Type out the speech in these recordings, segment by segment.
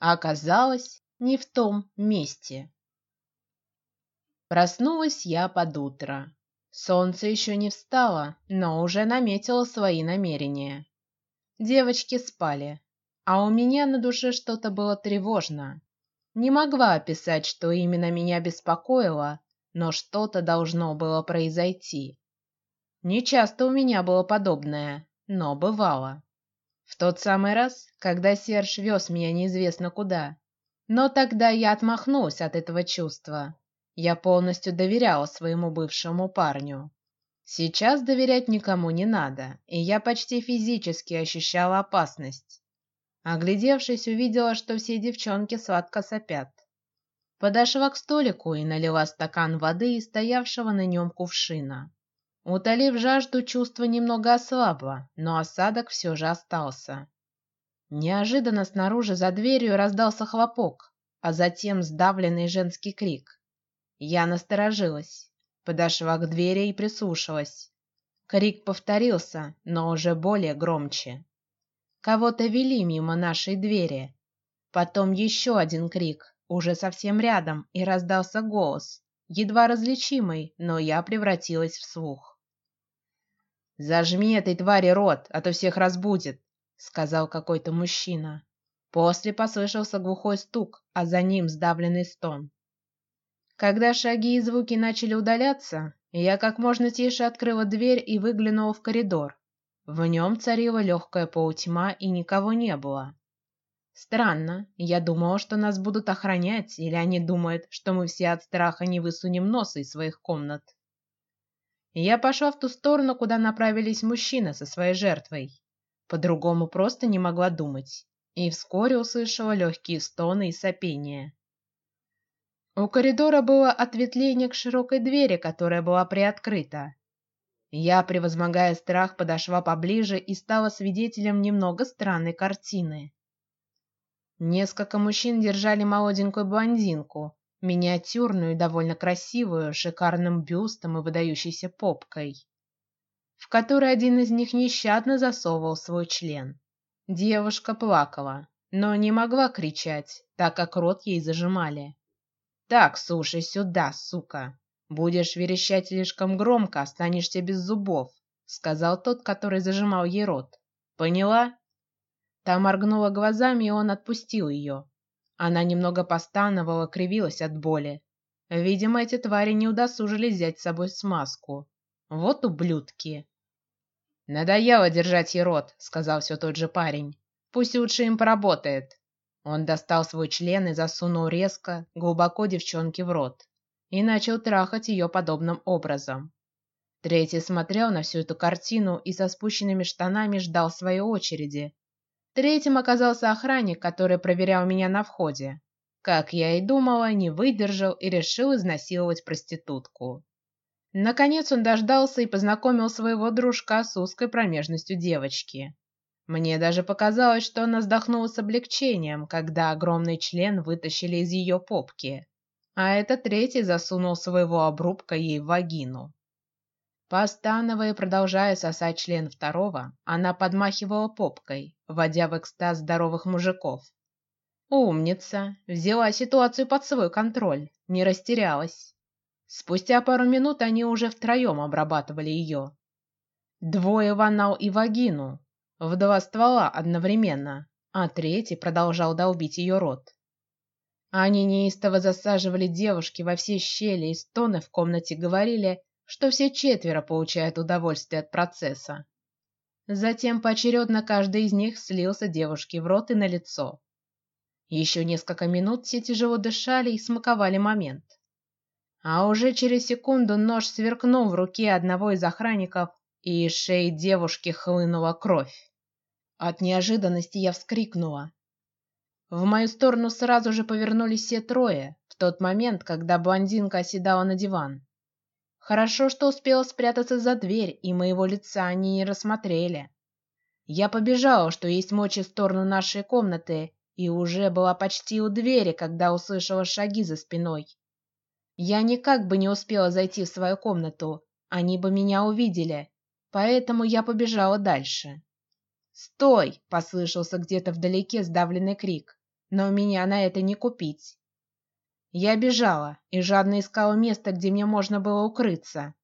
а оказалась не в том месте. Проснулась я под утро. Солнце еще не встало, но уже наметило свои намерения. Девочки спали, а у меня на душе что-то было тревожно. Не могла описать, что именно меня беспокоило, но что-то должно было произойти. Не часто у меня было подобное, но бывало. В тот самый раз, когда Серж вез меня неизвестно куда, но тогда я отмахнулась от этого чувства. Я полностью доверяла своему бывшему парню. Сейчас доверять никому не надо, и я почти физически ощущала опасность. Оглядевшись, увидела, что все девчонки сладко сопят. Подошла к столику и налила стакан воды из стоявшего на нем кувшина. Утолив жажду, чувство немного ослабло, но осадок все же остался. Неожиданно снаружи за дверью раздался хлопок, а затем сдавленный женский крик. Я насторожилась, подошла к двери и прислушалась. Крик повторился, но уже более громче. Кого-то вели мимо нашей двери. Потом еще один крик, уже совсем рядом, и раздался голос, едва различимый, но я превратилась в слух. Зажми этой твари рот, а то всех разбудит, сказал какой-то мужчина. После послышался глухой стук, а за ним сдавленный стон. Когда шаги и звуки начали удаляться, я как можно тише открыла дверь и выглянула в коридор. В нем царила легкая полутьма и никого не было. Странно, я думала, что нас будут охранять, или они думают, что мы все от страха не высунем носа из своих комнат. Я пошла в ту сторону, куда направились мужчины со своей жертвой. По-другому просто не могла думать, и вскоре услышала легкие стоны и сопения. У коридора было ответвление к широкой двери, которая была приоткрыта. Я, превозмогая страх, подошла поближе и стала свидетелем немного странной картины. Несколько мужчин держали молоденькую блондинку, миниатюрную довольно красивую, шикарным бюстом и выдающейся попкой, в которой один из них нещадно засовывал свой член. Девушка плакала, но не могла кричать, так как рот ей зажимали. Так, слушай сюда, сука. Будешь верещать слишком громко, останешься без зубов, сказал тот, который зажимал ей рот. Поняла? Та моргнула глазами, и он отпустил ее. Она немного постановала, кривилась от боли. Видимо, эти твари не удосужились взять с собой смазку. Вот ублюдки. Надоело держать ей рот, сказал все тот же парень. Пусть лучше им поработает. Он достал свой член и засунул резко, глубоко девчонке в рот и начал трахать ее подобным образом. Третий смотрел на всю эту картину и со спущенными штанами ждал своей очереди, Третьим оказался охранник, который проверял меня на входе. Как я и думала, не выдержал и решил изнасиловать проститутку. Наконец он дождался и познакомил своего дружка с узкой промежностью девочки. Мне даже показалось, что она вздохнула с облегчением, когда огромный член вытащили из ее попки, а этот третий засунул своего обрубка ей в вагину. Постановая продолжая сосать член второго, она подмахивала попкой, вводя в экстаз здоровых мужиков. Умница, взяла ситуацию под свой контроль, не растерялась. Спустя пару минут они уже втроем обрабатывали ее. Двое ванал и вагину, в два ствола одновременно, а третий продолжал долбить ее рот. Они неистово засаживали девушки во все щели и стоны в комнате говорили, что все четверо получают удовольствие от процесса. Затем поочередно каждый из них слился девушке в рот и на лицо. Еще несколько минут все тяжело дышали и смаковали момент. А уже через секунду нож сверкнул в руке одного из охранников, и из шеи девушки хлынула кровь. От неожиданности я вскрикнула. В мою сторону сразу же повернулись все трое в тот момент, когда блондинка оседала на диван. Хорошо, что успела спрятаться за дверь, и моего лица они не рассмотрели. Я побежала, что есть мочи в сторону нашей комнаты, и уже была почти у двери, когда услышала шаги за спиной. Я никак бы не успела зайти в свою комнату, они бы меня увидели, поэтому я побежала дальше. Стой! послышался где-то вдалеке сдавленный крик. но меня на это не купить. Я бежала и жадно искала место, где мне можно было укрыться.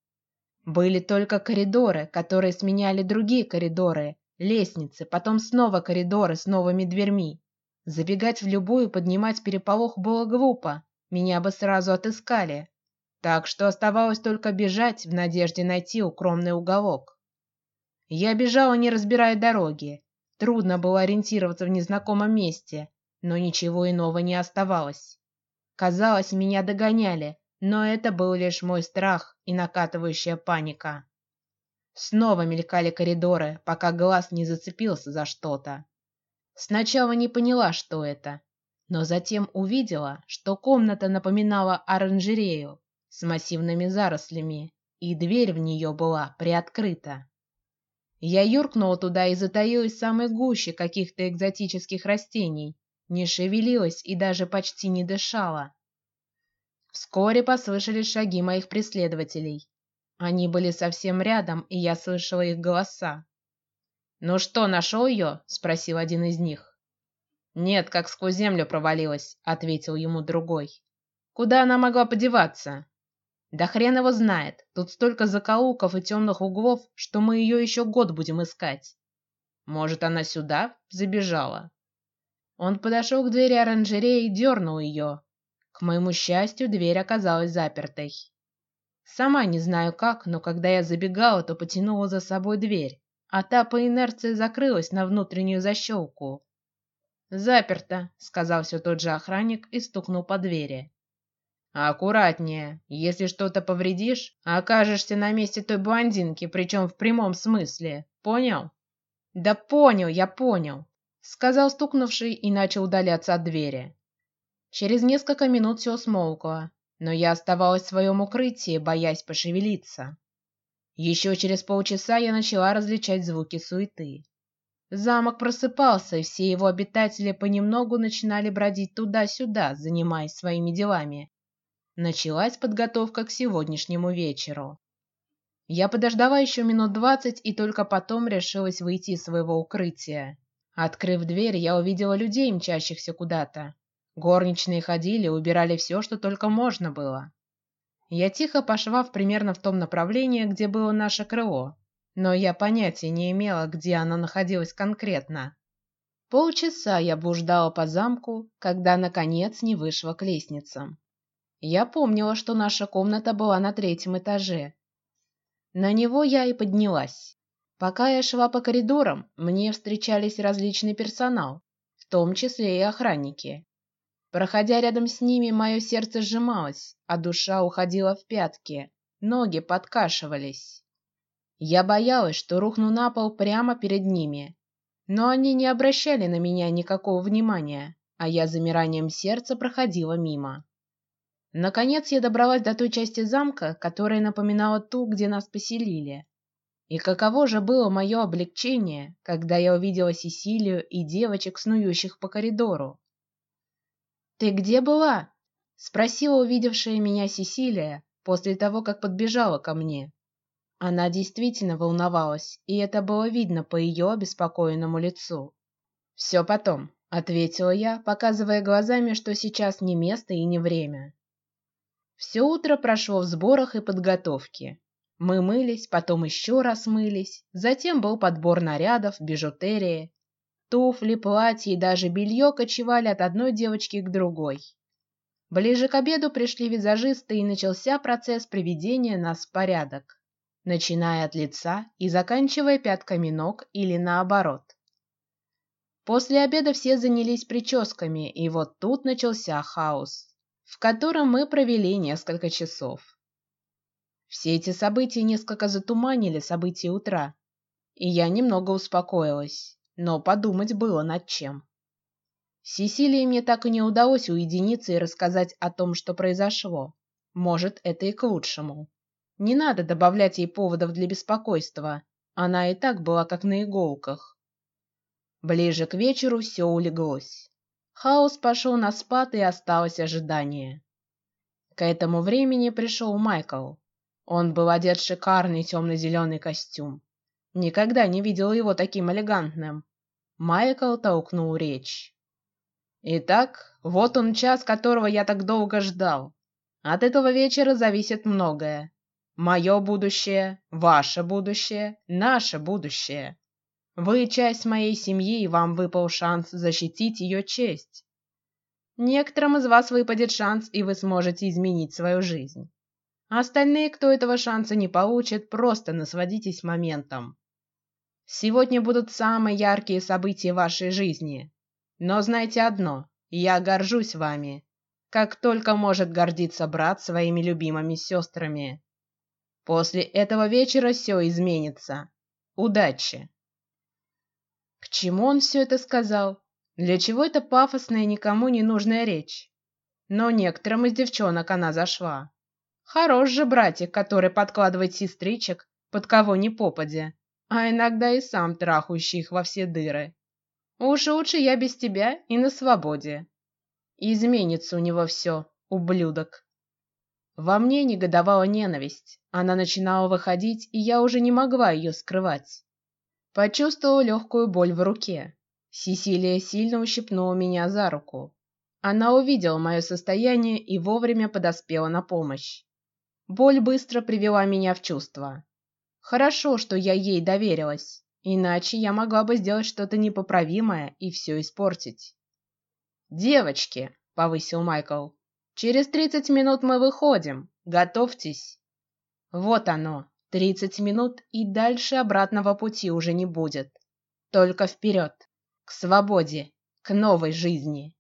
Были только коридоры, которые сменяли другие коридоры, лестницы, потом снова коридоры с новыми дверьми. Забегать в любую, поднимать переполох было глупо, меня бы сразу отыскали. Так что оставалось только бежать в надежде найти укромный уголок. Я бежала, не разбирая дороги. Трудно было ориентироваться в незнакомом месте, но ничего иного не оставалось. Казалось, меня догоняли, но это был лишь мой страх и накатывающая паника. Снова мелькали коридоры, пока глаз не зацепился за что-то. Сначала не поняла, что это, но затем увидела, что комната напоминала оранжерею с массивными зарослями, и дверь в нее была приоткрыта. Я юркнула туда и затаилась в самой гуще каких-то экзотических растений, не шевелилась и даже почти не дышала. Вскоре послышались шаги моих преследователей. Они были совсем рядом, и я слышала их голоса. Ну что, нашел ее? – спросил один из них. Нет, как сквозь землю провалилась, ответил ему другой. Куда она могла подеваться? Да хрен его знает. Тут столько закоулков и темных углов, что мы ее еще год будем искать. Может, она сюда забежала? Он подошел к двери оранжереи и дернул ее. К моему счастью, дверь оказалась запертой. Сама не знаю как, но когда я забегала, то потянула за собой дверь, а та по инерции закрылась на внутреннюю защелку. Заперто, сказал все тот же охранник и стукнул по двери. Аккуратнее, если что-то повредишь, окажешься на месте той блондинки, причем в прямом смысле. Понял? Да понял, я понял сказал стукнувший и начал удаляться от двери. Через несколько минут все смолкло, но я оставалась в своем укрытии, боясь пошевелиться. Еще через полчаса я начала различать звуки суеты. Замок просыпался, и все его обитатели понемногу начинали бродить туда-сюда, занимаясь своими делами. Началась подготовка к сегодняшнему вечеру. Я подождала еще минут двадцать и только потом решилась выйти из своего укрытия. Открыв дверь, я увидела людей, мчащихся куда-то. Горничные ходили, убирали все, что только можно было. Я тихо пошла в примерно в том направлении, где было наше крыло, но я понятия не имела, где оно находилось конкретно. Полчаса я блуждала по замку, когда наконец не вышла к лестницам. Я помнила, что наша комната была на третьем этаже. На него я и поднялась. Пока я шла по коридорам, мне встречались различный персонал, в том числе и охранники. Проходя рядом с ними, мое сердце сжималось, а душа уходила в пятки, ноги подкашивались. Я боялась, что рухну на пол прямо перед ними, но они не обращали на меня никакого внимания, а я замиранием сердца проходила мимо. Наконец я добралась до той части замка, которая напоминала ту, где нас поселили. И каково же было мое облегчение, когда я увидела Сесилию и девочек, снующих по коридору. Ты где была? спросила увидевшая меня Сесилия после того, как подбежала ко мне. Она действительно волновалась, и это было видно по ее обеспокоенному лицу. Все потом, ответила я, показывая глазами, что сейчас не место и не время. Все утро прошло в сборах и подготовке. Мы мылись, потом еще раз мылись, затем был подбор нарядов, бижутерии, туфли, платья и даже белье кочевали от одной девочки к другой. Ближе к обеду пришли визажисты и начался процесс приведения нас в порядок, начиная от лица и заканчивая пятками ног или наоборот. После обеда все занялись прическами, и вот тут начался хаос, в котором мы провели несколько часов. Все эти события несколько затуманили события утра, и я немного успокоилась, но подумать было над чем. Сесилии мне так и не удалось уединиться и рассказать о том, что произошло. Может, это и к лучшему. Не надо добавлять ей поводов для беспокойства. Она и так была как на иголках. Ближе к вечеру все улеглось. Хаос пошел на спад и осталось ожидание. К этому времени пришел Майкл. Он был одет в шикарный темно-зеленый костюм. Никогда не видел его таким элегантным. Майкл толкнул речь. Итак, вот он час, которого я так долго ждал. От этого вечера зависит многое. Мое будущее, ваше будущее, наше будущее. Вы часть моей семьи, и вам выпал шанс защитить ее честь. Некоторым из вас выпадет шанс, и вы сможете изменить свою жизнь. Остальные, кто этого шанса не получит, просто насладитесь моментом. Сегодня будут самые яркие события вашей жизни. Но знайте одно: я горжусь вами, как только может гордиться брат своими любимыми сестрами. После этого вечера все изменится. Удачи. К чему он все это сказал? Для чего эта пафосная никому не нужная речь? Но некоторым из девчонок она зашла. Хорош же братик, который подкладывает сестричек под кого ни попадя, а иногда и сам трахающий их во все дыры. Уж лучше я без тебя и на свободе. Изменится у него все, ублюдок. Во мне негодовала ненависть. Она начинала выходить, и я уже не могла ее скрывать. Почувствовала легкую боль в руке. Сесилия сильно ущипнула меня за руку. Она увидела мое состояние и вовремя подоспела на помощь. Боль быстро привела меня в чувство. Хорошо, что я ей доверилась, иначе я могла бы сделать что-то непоправимое и все испортить. Девочки, повысил Майкл, через тридцать минут мы выходим. Готовьтесь. Вот оно, тридцать минут и дальше обратного пути уже не будет. Только вперед, к свободе, к новой жизни.